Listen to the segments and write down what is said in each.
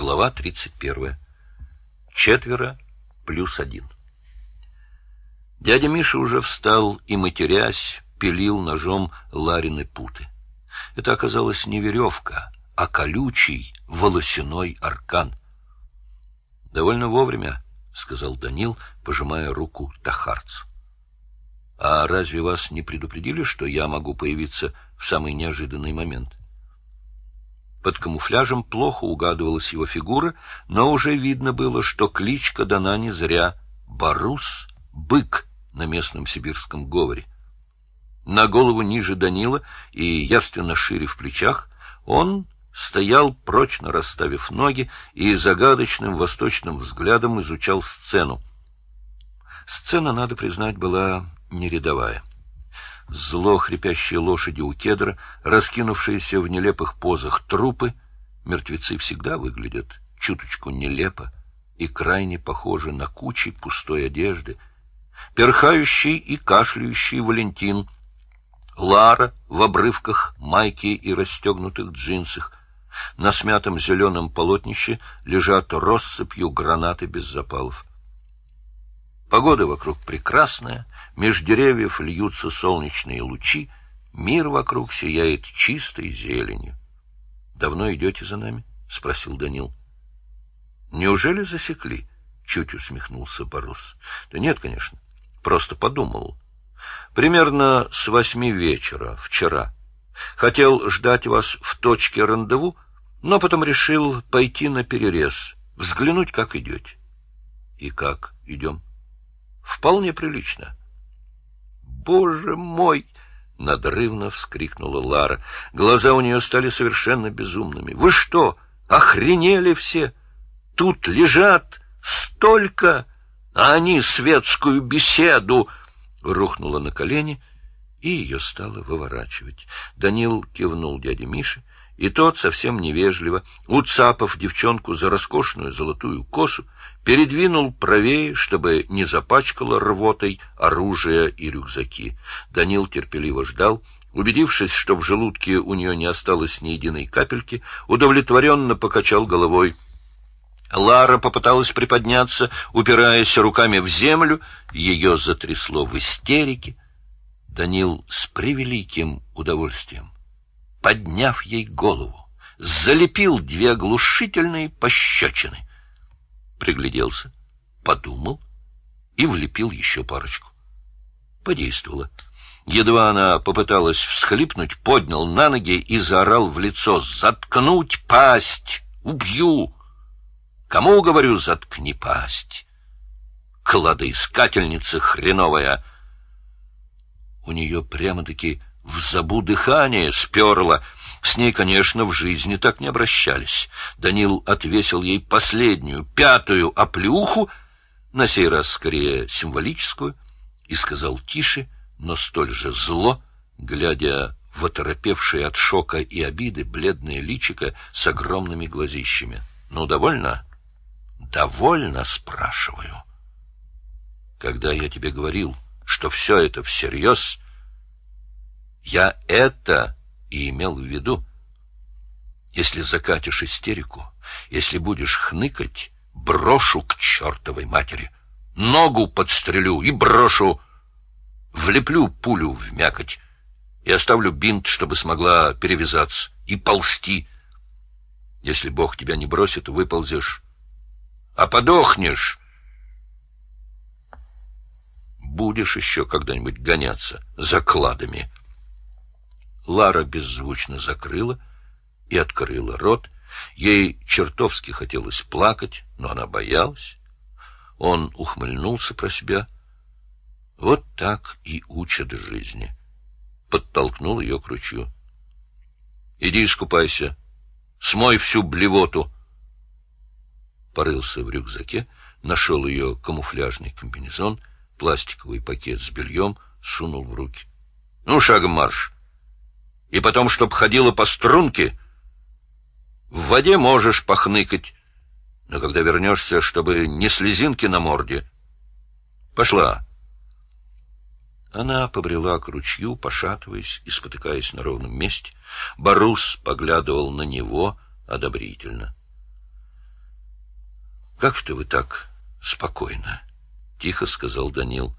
Глава 31. Четверо плюс один. Дядя Миша уже встал и, матерясь, пилил ножом Ларины путы. Это оказалось не веревка, а колючий волосяной аркан. — Довольно вовремя, — сказал Данил, пожимая руку Тахарцу. — А разве вас не предупредили, что я могу появиться в самый неожиданный момент? Под камуфляжем плохо угадывалась его фигура, но уже видно было, что кличка дана не зря — Барус — бык на местном сибирском говоре. На голову ниже Данила и явственно шире в плечах он стоял, прочно расставив ноги, и загадочным восточным взглядом изучал сцену. Сцена, надо признать, была нерядовая зло хрипящие лошади у кедра, раскинувшиеся в нелепых позах трупы. Мертвецы всегда выглядят чуточку нелепо и крайне похожи на кучи пустой одежды. Перхающий и кашляющий Валентин, Лара в обрывках майки и расстегнутых джинсах, на смятом зеленом полотнище лежат россыпью гранаты без запалов. Погода вокруг прекрасная, меж деревьев льются солнечные лучи, мир вокруг сияет чистой зеленью. — Давно идете за нами? — спросил Данил. — Неужели засекли? — чуть усмехнулся Борус. — Да нет, конечно, просто подумал. Примерно с восьми вечера, вчера. Хотел ждать вас в точке рандеву, но потом решил пойти на перерез, взглянуть, как идете. — И как идем? — Вполне прилично. «Боже мой!» — надрывно вскрикнула Лара. Глаза у нее стали совершенно безумными. «Вы что, охренели все? Тут лежат столько, а они светскую беседу!» Рухнула на колени, и ее стало выворачивать. Данил кивнул дяде Мише, и тот совсем невежливо, уцапав девчонку за роскошную золотую косу, передвинул правее, чтобы не запачкало рвотой оружие и рюкзаки. Данил терпеливо ждал, убедившись, что в желудке у нее не осталось ни единой капельки, удовлетворенно покачал головой. Лара попыталась приподняться, упираясь руками в землю, ее затрясло в истерике. Данил с превеликим удовольствием подняв ей голову, залепил две оглушительные пощечины. Пригляделся, подумал и влепил еще парочку. Подействовало. Едва она попыталась всхлипнуть, поднял на ноги и заорал в лицо «Заткнуть пасть! Убью!» «Кому, говорю, заткни пасть?» «Кладоискательница хреновая!» У нее прямо-таки в забу дыхание сперло. С ней, конечно, в жизни так не обращались. Данил отвесил ей последнюю, пятую оплюху, на сей раз скорее символическую, и сказал тише, но столь же зло, глядя в оторопевшее от шока и обиды бледное личико с огромными глазищами. — Ну, довольно? — Довольно, спрашиваю. — Когда я тебе говорил, что все это всерьез, я это и имел в виду. Если закатишь истерику, если будешь хныкать, брошу к чертовой матери. Ногу подстрелю и брошу. Влеплю пулю в мякоть и оставлю бинт, чтобы смогла перевязаться и ползти. Если Бог тебя не бросит, выползешь, а подохнешь. Будешь еще когда-нибудь гоняться за кладами. Лара беззвучно закрыла и открыла рот. Ей чертовски хотелось плакать, но она боялась. Он ухмыльнулся про себя. Вот так и учат жизни. Подтолкнул ее к ручью. — Иди искупайся. Смой всю блевоту. Порылся в рюкзаке, нашел ее камуфляжный комбинезон, пластиковый пакет с бельем, сунул в руки. — Ну, шагом марш! — и потом, чтоб ходила по струнке. В воде можешь похныкать, но когда вернешься, чтобы не слезинки на морде. Пошла. Она побрела к ручью, пошатываясь и спотыкаясь на ровном месте. Барус поглядывал на него одобрительно. — Как это вы так спокойно? — тихо сказал Данил.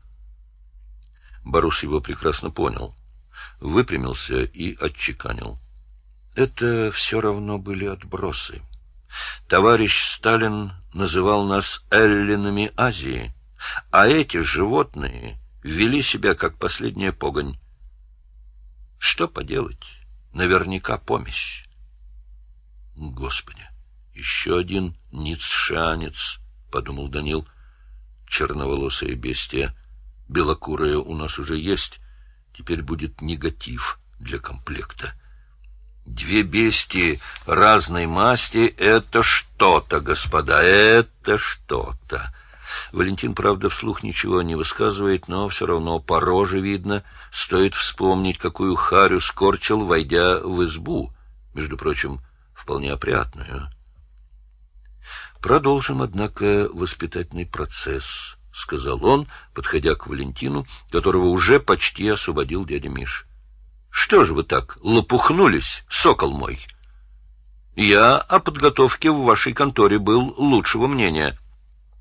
Борус его прекрасно понял, выпрямился и отчеканил. Это все равно были отбросы. Товарищ Сталин называл нас эллинами Азии, а эти животные вели себя как последняя погонь. Что поделать? Наверняка помесь. Господи, еще один ницшанец, — подумал Данил. Черноволосое бестия, белокурая у нас уже есть, теперь будет негатив для комплекта. Две бестии разной масти — это что-то, господа, это что-то. Валентин, правда, вслух ничего не высказывает, но все равно по роже видно, стоит вспомнить, какую харю скорчил, войдя в избу, между прочим, вполне опрятную. Продолжим, однако, воспитательный процесс, — сказал он, подходя к Валентину, которого уже почти освободил дядя Миш. — Что же вы так лопухнулись, сокол мой? Я о подготовке в вашей конторе был лучшего мнения.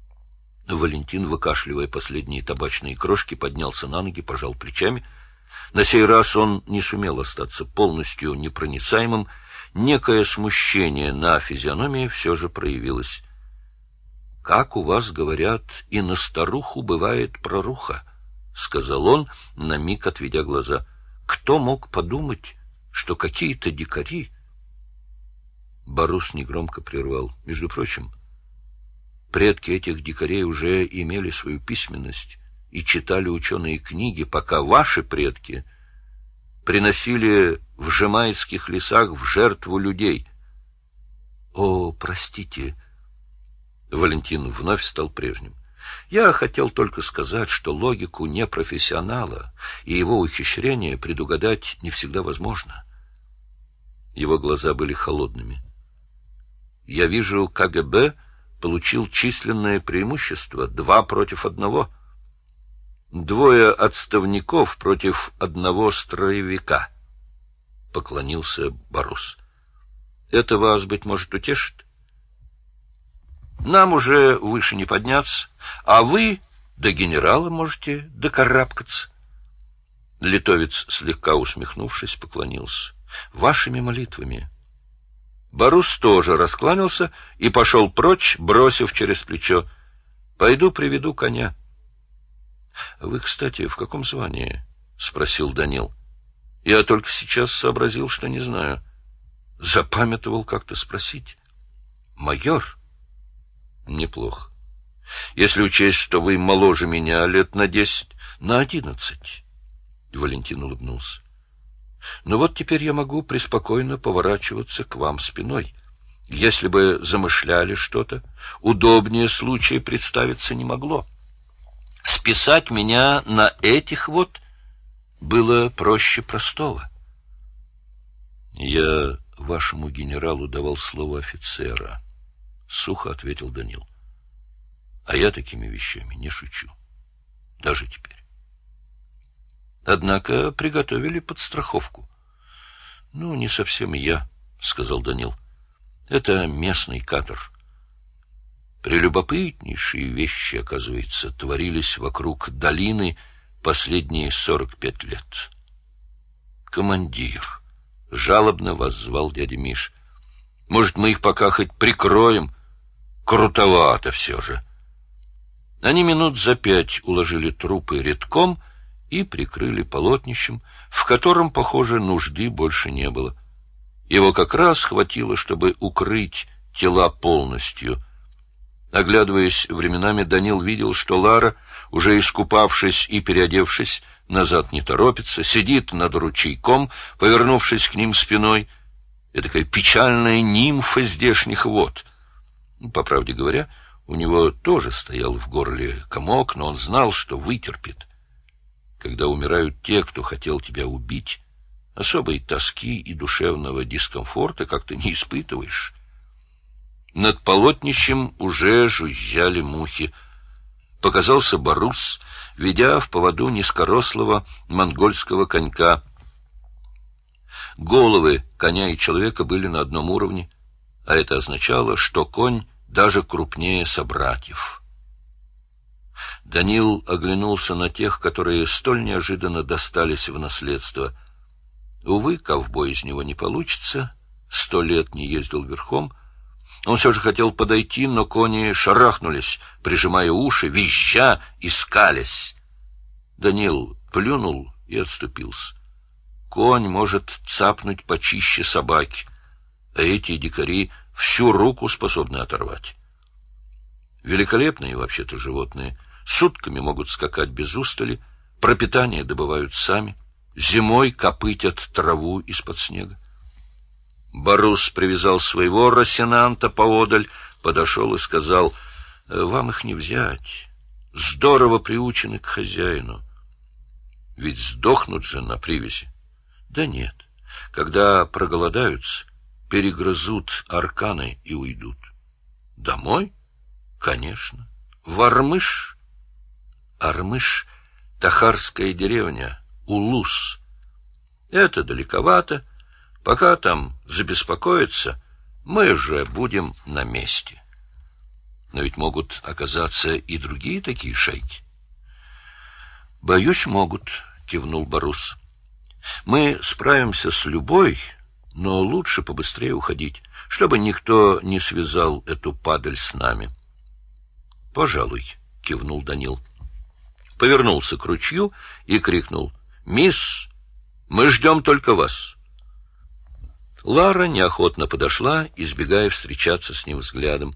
— Валентин, выкашливая последние табачные крошки, поднялся на ноги, пожал плечами. На сей раз он не сумел остаться полностью непроницаемым. Некое смущение на физиономии все же проявилось. — Как у вас говорят, и на старуху бывает проруха, — сказал он, на миг отведя глаза. — Кто мог подумать, что какие-то дикари... Борус негромко прервал. Между прочим, Предки этих дикарей уже имели свою письменность и читали ученые книги, пока ваши предки приносили в жемайских лесах в жертву людей. О, простите. Валентин вновь стал прежним. Я хотел только сказать, что логику непрофессионала и его ухищрения предугадать не всегда возможно. Его глаза были холодными. Я вижу КГБ получил численное преимущество — два против одного. Двое отставников против одного строевика. Поклонился Борус. Это вас, быть может, утешит? Нам уже выше не подняться, а вы до генерала можете докарабкаться. Литовец, слегка усмехнувшись, поклонился. Вашими молитвами Борус тоже раскланялся и пошел прочь, бросив через плечо. — Пойду приведу коня. — Вы, кстати, в каком звании? — спросил Данил. — Я только сейчас сообразил, что не знаю. Запамятовал как-то спросить. — Майор? — Неплохо. Если учесть, что вы моложе меня лет на десять, на одиннадцать. Валентин улыбнулся. Но вот теперь я могу преспокойно поворачиваться к вам спиной. Если бы замышляли что-то, удобнее случая представиться не могло. Списать меня на этих вот было проще простого. Я вашему генералу давал слово офицера, — сухо ответил Данил. А я такими вещами не шучу. Даже теперь. Однако приготовили подстраховку. — Ну, не совсем я, — сказал Данил. — Это местный кадр. Прелюбопытнейшие вещи, оказывается, творились вокруг долины последние сорок пять лет. «Командир!» — жалобно воззвал дядя Миш. «Может, мы их пока хоть прикроем? Крутовато все же!» Они минут за пять уложили трупы редком и прикрыли полотнищем, в котором, похоже, нужды больше не было. Его как раз хватило, чтобы укрыть тела полностью. Оглядываясь временами, Данил видел, что Лара, уже искупавшись и переодевшись, назад не торопится, сидит над ручейком, повернувшись к ним спиной. такая печальная нимфа здешних вод. По правде говоря, у него тоже стоял в горле комок, но он знал, что вытерпит когда умирают те, кто хотел тебя убить, особой тоски и душевного дискомфорта как-то не испытываешь. Над полотнищем уже жужжали мухи. Показался Барус, ведя в поводу низкорослого монгольского конька. Головы коня и человека были на одном уровне, а это означало, что конь даже крупнее собратьев. Данил оглянулся на тех, которые столь неожиданно достались в наследство. Увы, ковбой из него не получится, сто лет не ездил верхом. Он все же хотел подойти, но кони шарахнулись, прижимая уши, визжа и скались. Данил плюнул и отступился. Конь может цапнуть почище собаки, эти дикари всю руку способны оторвать. Великолепные вообще-то животные, сутками могут скакать без устали, пропитание добывают сами, зимой копытят траву из-под снега. Барус привязал своего росинанта поодаль, подошел и сказал, «Вам их не взять, здорово приучены к хозяину. Ведь сдохнут же на привязи». Да нет, когда проголодаются, перегрызут арканы и уйдут. Домой? Конечно. В Армыш? Армыш — Тахарская деревня, Улус. Это далековато. Пока там забеспокоятся, мы же будем на месте. Но ведь могут оказаться и другие такие шейки. Боюсь, могут, кивнул Барус. Мы справимся с любой, но лучше побыстрее уходить, чтобы никто не связал эту падаль с нами. — Пожалуй, — кивнул Данил. Повернулся к ручью и крикнул. — Мисс, мы ждем только вас. Лара неохотно подошла, избегая встречаться с ним взглядом.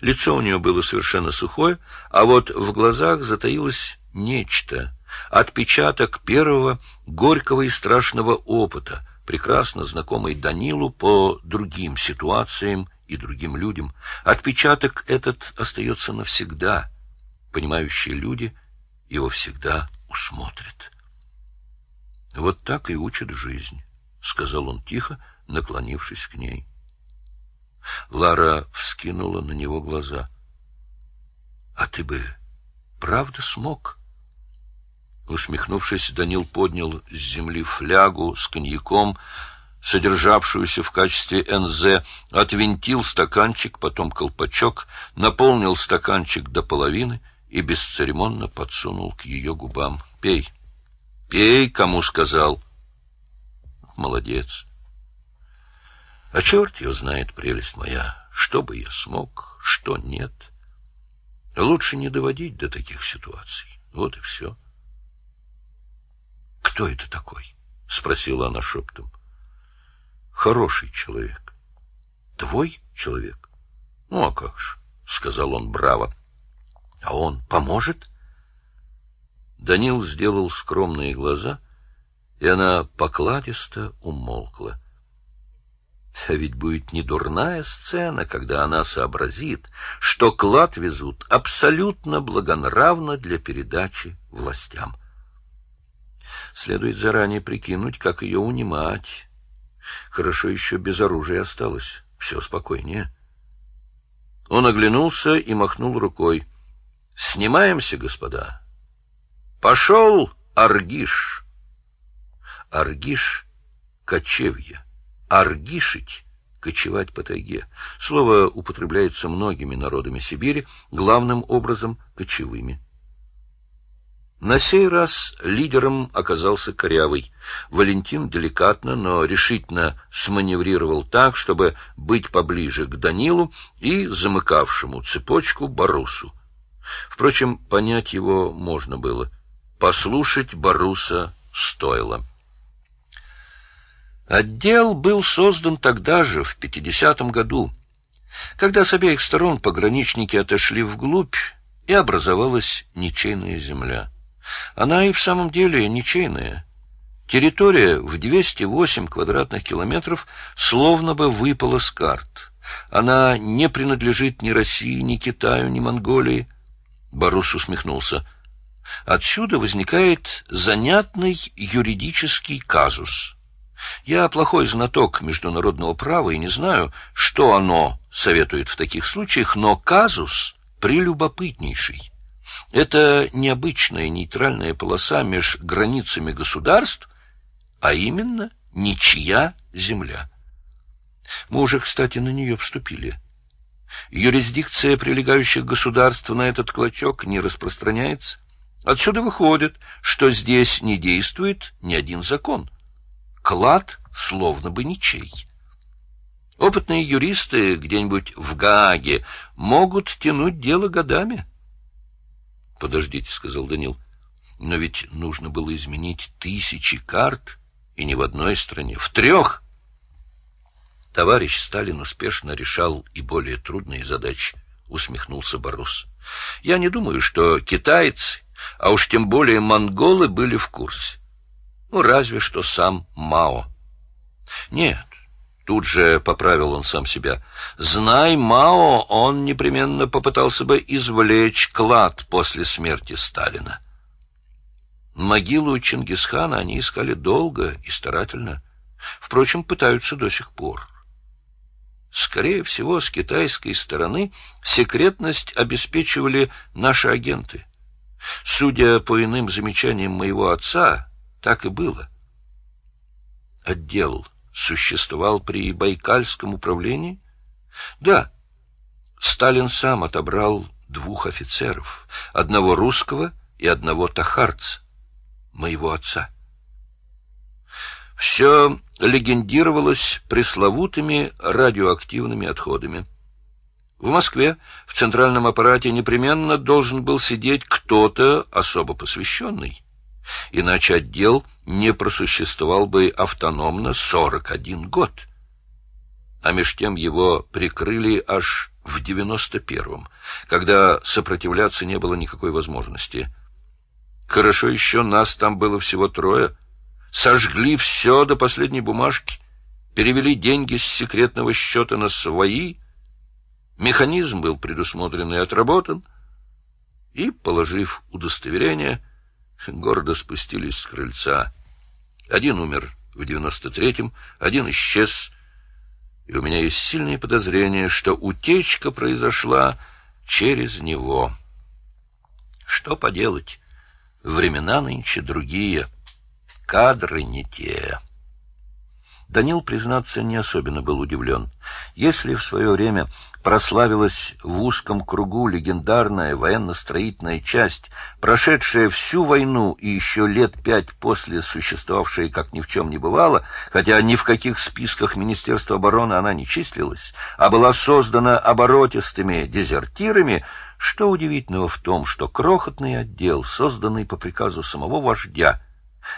Лицо у нее было совершенно сухое, а вот в глазах затаилось нечто, отпечаток первого горького и страшного опыта, прекрасно знакомый Данилу по другим ситуациям и другим людям. Отпечаток этот остается навсегда. Понимающие люди его всегда усмотрят. Вот так и учат жизнь, сказал он тихо, наклонившись к ней. Лара вскинула на него глаза. А ты бы правда смог? Усмехнувшись, Данил поднял с земли флягу с коньяком, содержавшуюся в качестве НЗ, отвинтил стаканчик, потом колпачок, наполнил стаканчик до половины и бесцеремонно подсунул к ее губам. «Пей! Пей, кому сказал!» «Молодец!» «А черт ее знает, прелесть моя, что бы я смог, что нет!» Лучше не доводить до таких ситуаций. Вот и все. Кто это такой? спросила она шепотом. Хороший человек. Твой человек? Ну а как же, сказал он браво. А он поможет? Данил сделал скромные глаза, и она покладисто умолкла. А ведь будет не дурная сцена, когда она сообразит, что клад везут абсолютно благонравно для передачи властям. Следует заранее прикинуть, как ее унимать. Хорошо еще без оружия осталось. Все спокойнее. Он оглянулся и махнул рукой. «Снимаемся, господа!» «Пошел, Аргиш!» Аргиш — кочевье. Аргишить — кочевать по тайге. Слово употребляется многими народами Сибири, главным образом — кочевыми. На сей раз лидером оказался Корявый. Валентин деликатно, но решительно сманеврировал так, чтобы быть поближе к Данилу и замыкавшему цепочку Барусу. Впрочем, понять его можно было. Послушать Баруса стоило. Отдел был создан тогда же, в 50-м году, когда с обеих сторон пограничники отошли вглубь, и образовалась ничейная земля. Она и в самом деле ничейная. Территория в 208 квадратных километров словно бы выпала с карт. Она не принадлежит ни России, ни Китаю, ни Монголии. Борус усмехнулся. Отсюда возникает занятный юридический казус. Я плохой знаток международного права и не знаю, что оно советует в таких случаях, но казус прелюбопытнейший. Это необычная нейтральная полоса меж границами государств, а именно ничья земля. Мы уже, кстати, на нее вступили. Юрисдикция прилегающих государств на этот клочок не распространяется. Отсюда выходит, что здесь не действует ни один закон. Клад словно бы ничей. Опытные юристы где-нибудь в Гааге могут тянуть дело годами. — Подождите, — сказал Данил, — но ведь нужно было изменить тысячи карт, и не в одной стране, в трех. Товарищ Сталин успешно решал и более трудные задачи, — усмехнулся Борус. — Я не думаю, что китайцы, а уж тем более монголы были в курсе. Ну, разве что сам Мао. Нет, Тут же поправил он сам себя. Знай Мао, он непременно попытался бы извлечь клад после смерти Сталина. Могилу Чингисхана они искали долго и старательно. Впрочем, пытаются до сих пор. Скорее всего, с китайской стороны секретность обеспечивали наши агенты. Судя по иным замечаниям моего отца, так и было. Отдел существовал при Байкальском управлении? Да. Сталин сам отобрал двух офицеров, одного русского и одного тахарца, моего отца. Все легендировалось пресловутыми радиоактивными отходами. В Москве в центральном аппарате непременно должен был сидеть кто-то особо посвященный иначе отдел не просуществовал бы автономно 41 год. А меж тем его прикрыли аж в 91-м, когда сопротивляться не было никакой возможности. Хорошо еще нас там было всего трое. Сожгли все до последней бумажки, перевели деньги с секретного счета на свои. Механизм был предусмотрен и отработан. И, положив удостоверение, гордо спустились с крыльца. Один умер в девяносто третьем, один исчез, и у меня есть сильные подозрения, что утечка произошла через него. Что поделать? Времена нынче другие, кадры не те». Данил, признаться, не особенно был удивлен. Если в свое время прославилась в узком кругу легендарная военно-строительная часть, прошедшая всю войну и еще лет пять после существовавшая как ни в чем не бывало, хотя ни в каких списках Министерства обороны она не числилась, а была создана оборотистыми дезертирами, что удивительного в том, что крохотный отдел, созданный по приказу самого вождя,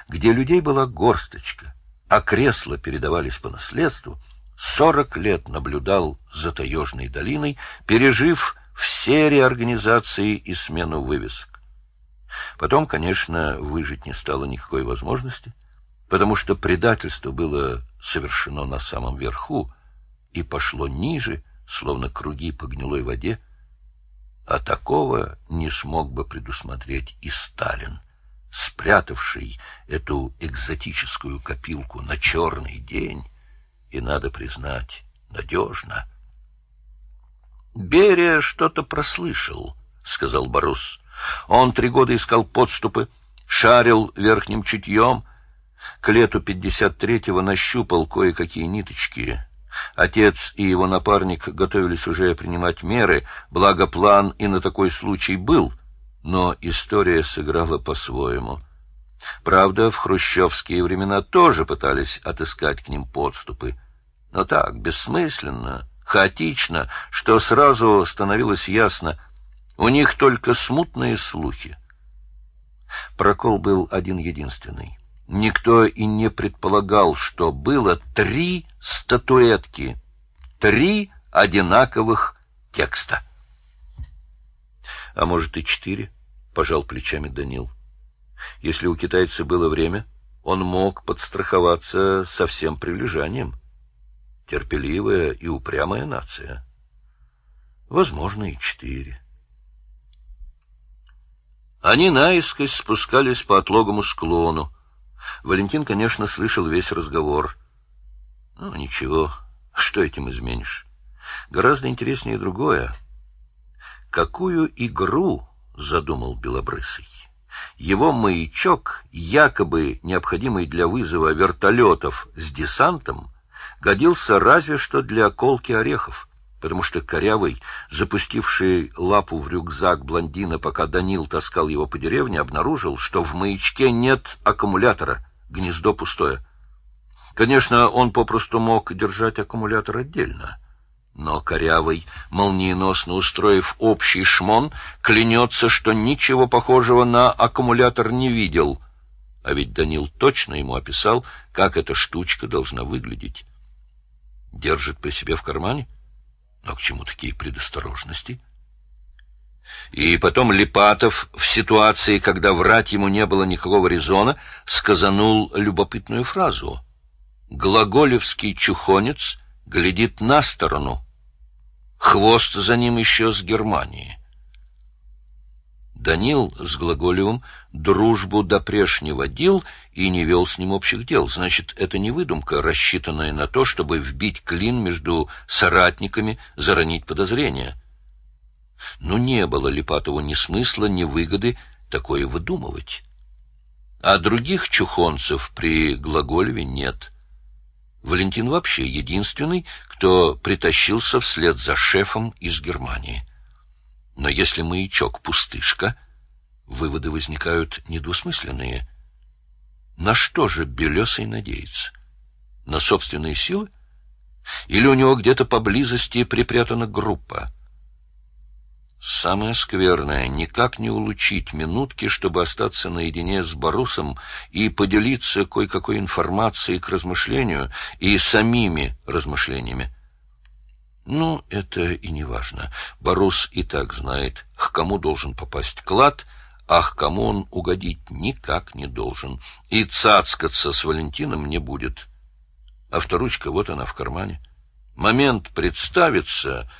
где людей была горсточка, а кресла передавались по наследству, сорок лет наблюдал за Таежной долиной, пережив все реорганизации и смену вывесок. Потом, конечно, выжить не стало никакой возможности, потому что предательство было совершено на самом верху и пошло ниже, словно круги по гнилой воде, а такого не смог бы предусмотреть и Сталин спрятавший эту экзотическую копилку на черный день, и, надо признать, надежно. «Берия что-то прослышал», — сказал Борус. «Он три года искал подступы, шарил верхним чутьем, к лету пятьдесят третьего нащупал кое-какие ниточки». Отец и его напарник готовились уже принимать меры, благо план и на такой случай был — но история сыграла по-своему. Правда, в хрущевские времена тоже пытались отыскать к ним подступы, но так, бессмысленно, хаотично, что сразу становилось ясно, у них только смутные слухи. Прокол был один-единственный. Никто и не предполагал, что было три статуэтки, три одинаковых текста а может и четыре, — пожал плечами Данил. Если у китайца было время, он мог подстраховаться со всем прилежанием. Терпеливая и упрямая нация. Возможно, и четыре. Они наискось спускались по отлогому склону. Валентин, конечно, слышал весь разговор. Ну, ничего, что этим изменишь? Гораздо интереснее другое — Какую игру задумал Белобрысый? Его маячок, якобы необходимый для вызова вертолетов с десантом, годился разве что для колки орехов. потому что корявый, запустивший лапу в рюкзак блондина, пока Данил таскал его по деревне, обнаружил, что в маячке нет аккумулятора, гнездо пустое. Конечно, он попросту мог держать аккумулятор отдельно. Но корявый, молниеносно устроив общий шмон, клянется, что ничего похожего на аккумулятор не видел. А ведь Данил точно ему описал, как эта штучка должна выглядеть. Держит при себе в кармане? Но к чему такие предосторожности? И потом Липатов в ситуации, когда врать ему не было никакого резона, сказанул любопытную фразу. «Глаголевский чухонец глядит на сторону. Хвост за ним еще с Германии». Данил с Глаголевым дружбу допреж не водил и не вел с ним общих дел. Значит, это не выдумка, рассчитанная на то, чтобы вбить клин между соратниками, заронить подозрения. Но не было Липатову ни смысла, ни выгоды такое выдумывать. А других чухонцев при Глаголеве нет. Валентин вообще единственный, кто притащился вслед за шефом из Германии. Но если маячок пустышка, выводы возникают недвусмысленные. На что же Белесый надеется? На собственные силы? Или у него где-то поблизости припрятана группа? Самое скверное — никак не улучить минутки, чтобы остаться наедине с Борусом и поделиться кое-какой информацией к размышлению и самими размышлениями. Ну, это и не важно. Борус и так знает, к кому должен попасть клад, а к кому он угодить никак не должен. И цацкаться с Валентином не будет. Авторучка вот она в кармане. Момент представится.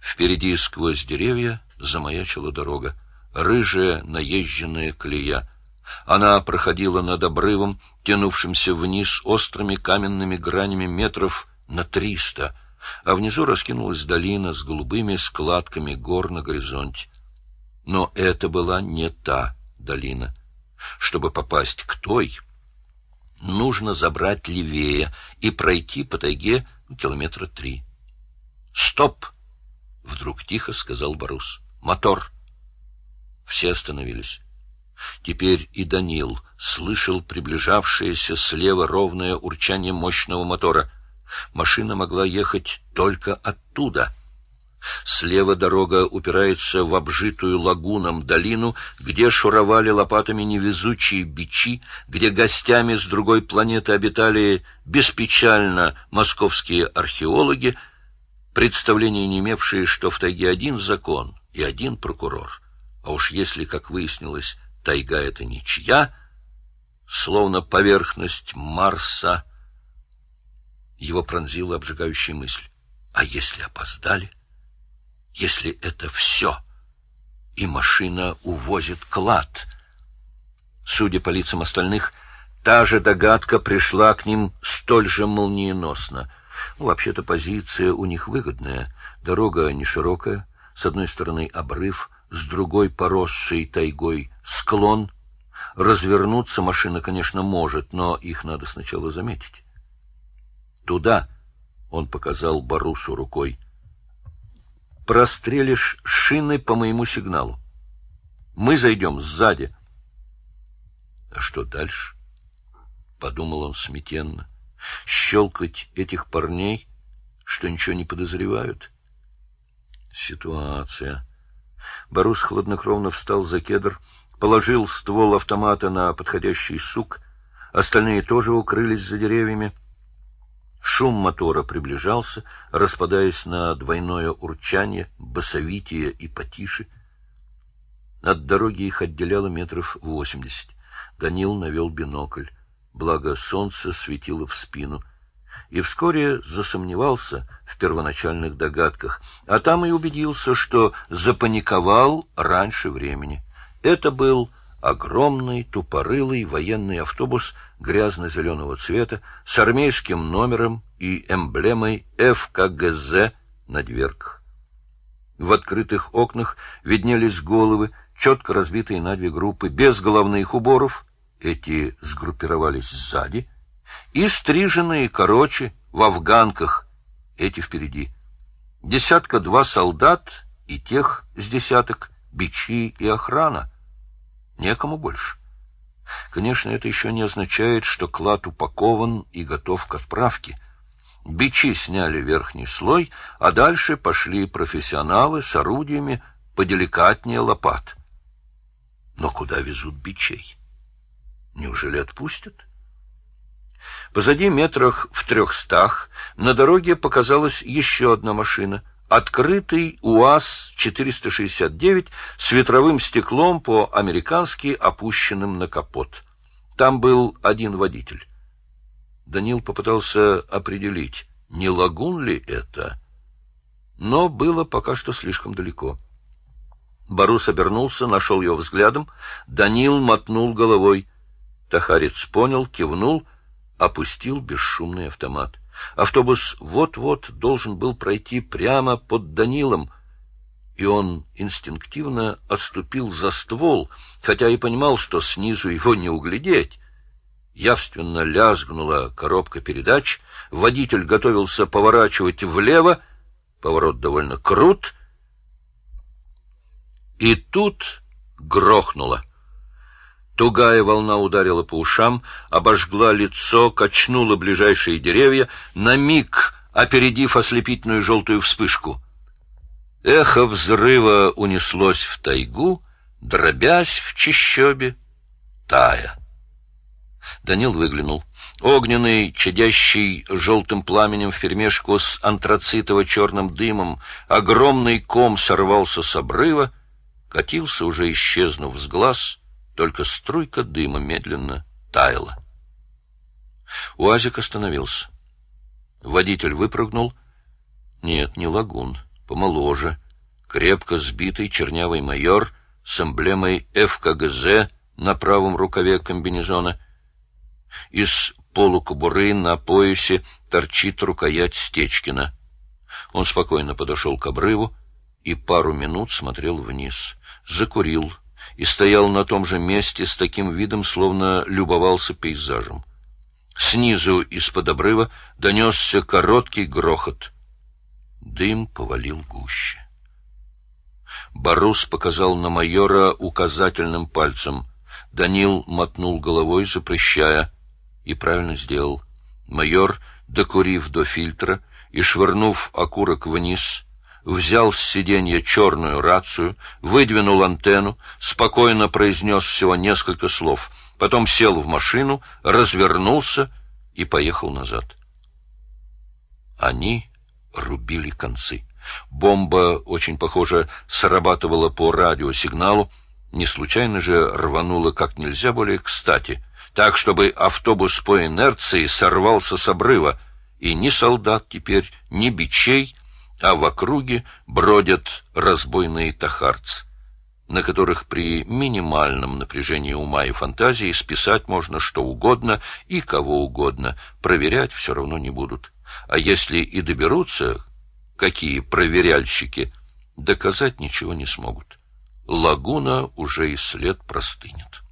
Впереди сквозь деревья замаячила дорога. Рыжая наезженная колея. Она проходила над обрывом, тянувшимся вниз острыми каменными гранями метров на триста — а внизу раскинулась долина с голубыми складками гор на горизонте. Но это была не та долина. Чтобы попасть к той, нужно забрать левее и пройти по тайге километра три. «Стоп!» — вдруг тихо сказал Борус. «Мотор!» Все остановились. Теперь и Данил слышал приближавшееся слева ровное урчание мощного мотора — Машина могла ехать только оттуда. Слева дорога упирается в обжитую лагуном долину, где шуровали лопатами невезучие бичи, где гостями с другой планеты обитали беспечально московские археологи, представления не имевшие, что в тайге один закон и один прокурор. А уж если, как выяснилось, тайга — это ничья, словно поверхность Марса — его пронзила обжигающая мысль. А если опоздали? Если это все? И машина увозит клад. Судя по лицам остальных, та же догадка пришла к ним столь же молниеносно. Ну, вообще-то позиция у них выгодная. Дорога не широкая, с одной стороны обрыв, с другой поросший тайгой склон. Развернуться машина, конечно, может, но их надо сначала заметить. Туда, — он показал Барусу рукой, — прострелишь шины по моему сигналу. Мы зайдем сзади. — А что дальше? — подумал он смятенно. — Щелкать этих парней, что ничего не подозревают? Ситуация. Барус хладнокровно встал за кедр, положил ствол автомата на подходящий сук, остальные тоже укрылись за деревьями. Шум мотора приближался, распадаясь на двойное урчание, басовитие и потише. От дороги их отделяло метров восемьдесят. Данил навел бинокль, благо солнце светило в спину, и вскоре засомневался в первоначальных догадках, а там и убедился, что запаниковал раньше времени. Это был огромный тупорылый военный автобус грязно-зеленого цвета с армейским номером и эмблемой ФКГЗ на дверках. В открытых окнах виднелись головы, четко разбитые на две группы, без головных уборов, эти сгруппировались сзади, и стриженные короче, в афганках, эти впереди. Десятка-два солдат и тех с десяток, бичи и охрана. Некому больше. Конечно, это еще не означает, что клад упакован и готов к отправке. Бичи сняли верхний слой, а дальше пошли профессионалы с орудиями поделикатнее лопат. Но куда везут бичей? Неужели отпустят? Позади метрах в трехстах на дороге показалась еще одна машина — открытый УАЗ-469 с ветровым стеклом по-американски опущенным на капот. Там был один водитель. Данил попытался определить, не лагун ли это, но было пока что слишком далеко. Барус обернулся, нашел ее взглядом. Данил мотнул головой. Тахарец понял, кивнул, опустил бесшумный автомат. Автобус вот-вот должен был пройти прямо под Данилом, и он инстинктивно отступил за ствол, хотя и понимал, что снизу его не углядеть. Явственно лязгнула коробка передач, водитель готовился поворачивать влево, поворот довольно крут, и тут грохнуло. Тугая волна ударила по ушам, обожгла лицо, качнула ближайшие деревья, на миг опередив ослепительную желтую вспышку. Эхо взрыва унеслось в тайгу, дробясь в чищобе, тая. Данил выглянул. Огненный, чадящий желтым пламенем вперемешку с антрацитово-черным дымом, огромный ком сорвался с обрыва, катился, уже исчезнув с глаз — только струйка дыма медленно таяла. Уазик остановился. Водитель выпрыгнул. Нет, не лагун, помоложе. Крепко сбитый чернявый майор с эмблемой ФКГЗ на правом рукаве комбинезона. Из полукобуры на поясе торчит рукоять Стечкина. Он спокойно подошел к обрыву и пару минут смотрел вниз. Закурил и стоял на том же месте с таким видом, словно любовался пейзажем. Снизу из-под обрыва донесся короткий грохот. Дым повалил гуще. Барус показал на майора указательным пальцем. Данил мотнул головой, запрещая, и правильно сделал. Майор, докурив до фильтра и швырнув окурок вниз, взял с сиденья черную рацию, выдвинул антенну, спокойно произнес всего несколько слов, потом сел в машину, развернулся и поехал назад. Они рубили концы. Бомба, очень похоже, срабатывала по радиосигналу, не случайно же рванула как нельзя более кстати, так, чтобы автобус по инерции сорвался с обрыва, и ни солдат теперь, ни бичей а в округе бродят разбойные тахарцы, на которых при минимальном напряжении ума и фантазии списать можно что угодно и кого угодно, проверять все равно не будут. А если и доберутся, какие проверяльщики, доказать ничего не смогут. Лагуна уже и след простынет.